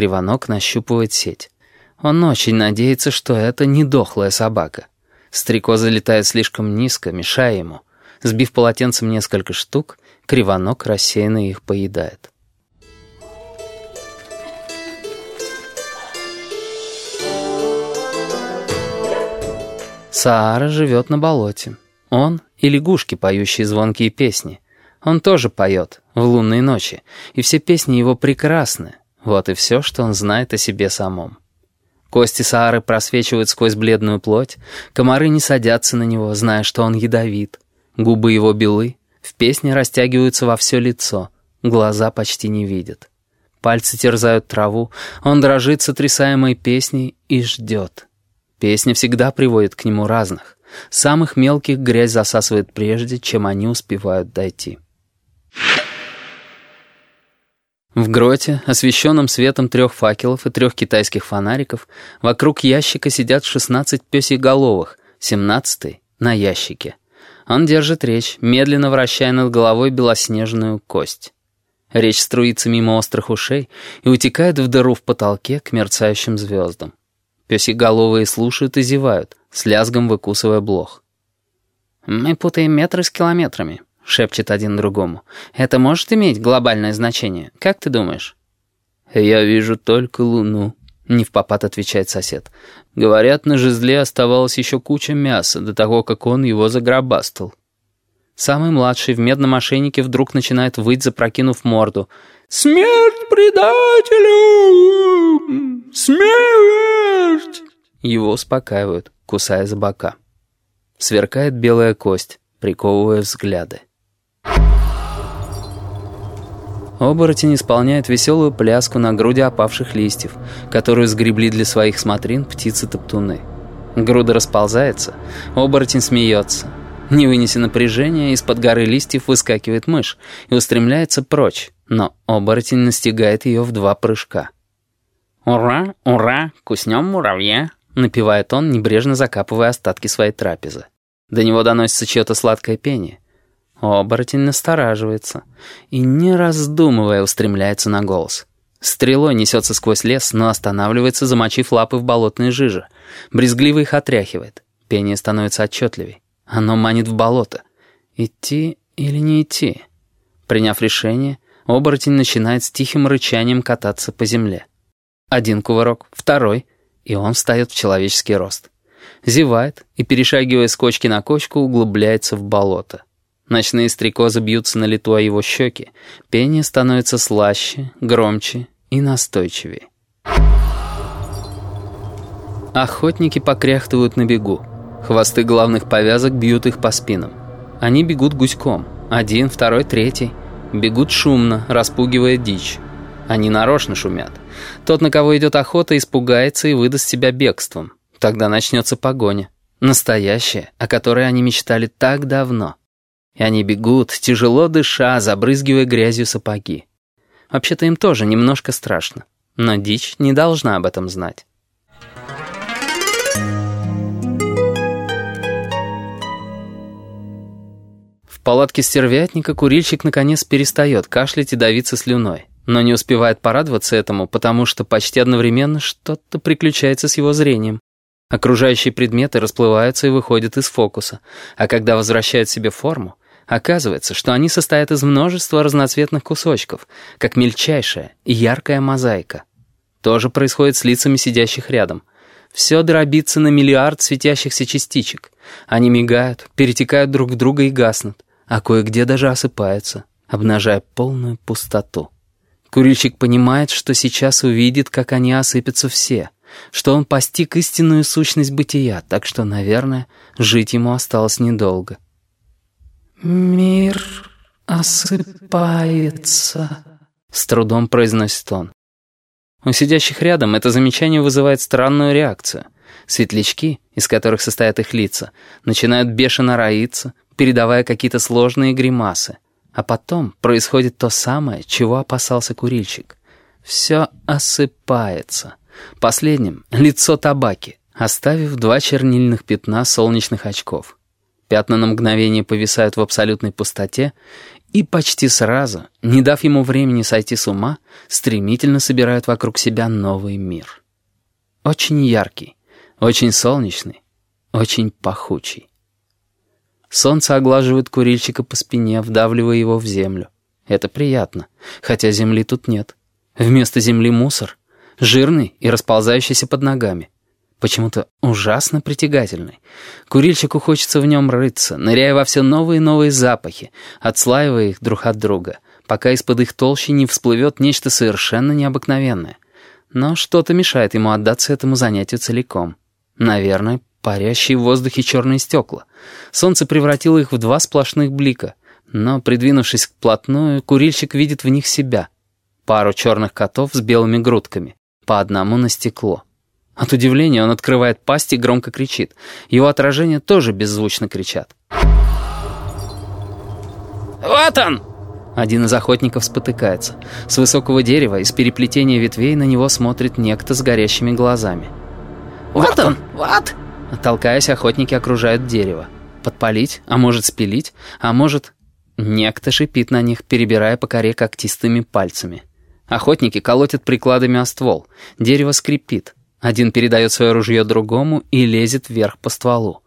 Кривонок нащупывает сеть. Он очень надеется, что это не дохлая собака. Стрекоза летает слишком низко, мешая ему. Сбив полотенцем несколько штук, Кривонок рассеянно их поедает. Саара живет на болоте. Он и лягушки, поющие звонкие песни. Он тоже поет в лунные ночи, и все песни его прекрасны. Вот и все, что он знает о себе самом. Кости Саары просвечивают сквозь бледную плоть, комары не садятся на него, зная, что он ядовит. Губы его белы, в песне растягиваются во все лицо, глаза почти не видят. Пальцы терзают траву, он дрожит сотрясаемой песней и ждет. Песня всегда приводит к нему разных. Самых мелких грязь засасывает прежде, чем они успевают дойти. В гроте, освещенном светом трех факелов и трех китайских фонариков, вокруг ящика сидят шестнадцать пёсьеголовых, семнадцатый — на ящике. Он держит речь, медленно вращая над головой белоснежную кость. Речь струится мимо острых ушей и утекает в дыру в потолке к мерцающим звездам. Пёсьеголовые слушают и зевают, с лязгом выкусывая блох. «Мы путаем метры с километрами», — шепчет один другому. «Это может иметь глобальное значение? Как ты думаешь?» «Я вижу только луну», — не в попад отвечает сосед. «Говорят, на жезле оставалась еще куча мяса до того, как он его загробастал». Самый младший в медном ошейнике вдруг начинает выть, запрокинув морду. «Смерть предателю! Смерть!» Его успокаивают, кусая за бока. Сверкает белая кость, приковывая взгляды. Оборотень исполняет веселую пляску на груди опавших листьев, которую сгребли для своих смотрин птицы-топтуны. Груда расползается, оборотень смеется. Не вынеся напряжения, из-под горы листьев выскакивает мышь и устремляется прочь, но оборотень настигает ее в два прыжка. «Ура, ура, куснем муравья!» — напевает он, небрежно закапывая остатки своей трапезы. До него доносится чье-то сладкое пение. Оборотень настораживается и, не раздумывая, устремляется на голос. Стрелой несется сквозь лес, но останавливается, замочив лапы в болотные жижи. Брезгливо их отряхивает. Пение становится отчетливей. Оно манит в болото. Идти или не идти? Приняв решение, оборотень начинает с тихим рычанием кататься по земле. Один кувырок, второй, и он встает в человеческий рост. Зевает и, перешагивая с кочки на кочку, углубляется в болото. Ночные стрекозы бьются на лету о его щеки. Пение становится слаще, громче и настойчивее. Охотники покряхтывают на бегу. Хвосты главных повязок бьют их по спинам. Они бегут гуськом. Один, второй, третий. Бегут шумно, распугивая дичь. Они нарочно шумят. Тот, на кого идет охота, испугается и выдаст себя бегством. Тогда начнется погоня. Настоящая, о которой они мечтали так давно. Они бегут, тяжело дыша, забрызгивая грязью сапоги. Вообще-то им тоже немножко страшно. Но дичь не должна об этом знать. В палатке стервятника курильщик наконец перестает кашлять и давиться слюной, но не успевает порадоваться этому, потому что почти одновременно что-то приключается с его зрением. Окружающие предметы расплываются и выходят из фокуса, а когда возвращают себе форму, оказывается, что они состоят из множества разноцветных кусочков, как мельчайшая и яркая мозаика. То же происходит с лицами сидящих рядом. Все дробится на миллиард светящихся частичек. Они мигают, перетекают друг в друга и гаснут а кое-где даже осыпается, обнажая полную пустоту. Курильщик понимает, что сейчас увидит, как они осыпятся все, что он постиг истинную сущность бытия, так что, наверное, жить ему осталось недолго. «Мир осыпается», — с трудом произносит он. У сидящих рядом это замечание вызывает странную реакцию. Светлячки, из которых состоят их лица, начинают бешено роиться, передавая какие-то сложные гримасы. А потом происходит то самое, чего опасался курильщик. Все осыпается. Последним — лицо табаки, оставив два чернильных пятна солнечных очков. Пятна на мгновение повисают в абсолютной пустоте, и почти сразу, не дав ему времени сойти с ума, стремительно собирают вокруг себя новый мир. Очень яркий, очень солнечный, очень пахучий. Солнце оглаживает курильщика по спине, вдавливая его в землю. Это приятно, хотя земли тут нет. Вместо земли мусор, жирный и расползающийся под ногами. Почему-то ужасно притягательный. Курильщику хочется в нем рыться, ныряя во все новые и новые запахи, отслаивая их друг от друга, пока из-под их толщи не всплывет нечто совершенно необыкновенное. Но что-то мешает ему отдаться этому занятию целиком. Наверное, парящие в воздухе черные стекла. Солнце превратило их в два сплошных блика. Но, придвинувшись вплотную, курильщик видит в них себя. Пару черных котов с белыми грудками, по одному на стекло. От удивления он открывает пасть и громко кричит. Его отражения тоже беззвучно кричат. «Вот он!» Один из охотников спотыкается. С высокого дерева, из переплетения ветвей на него смотрит некто с горящими глазами. «Вот он! Вот!» Толкаясь, охотники окружают дерево. Подпалить, а может спилить, а может... Некто шипит на них, перебирая по коре когтистыми пальцами. Охотники колотят прикладами о ствол. Дерево скрипит. Один передает свое ружье другому и лезет вверх по стволу.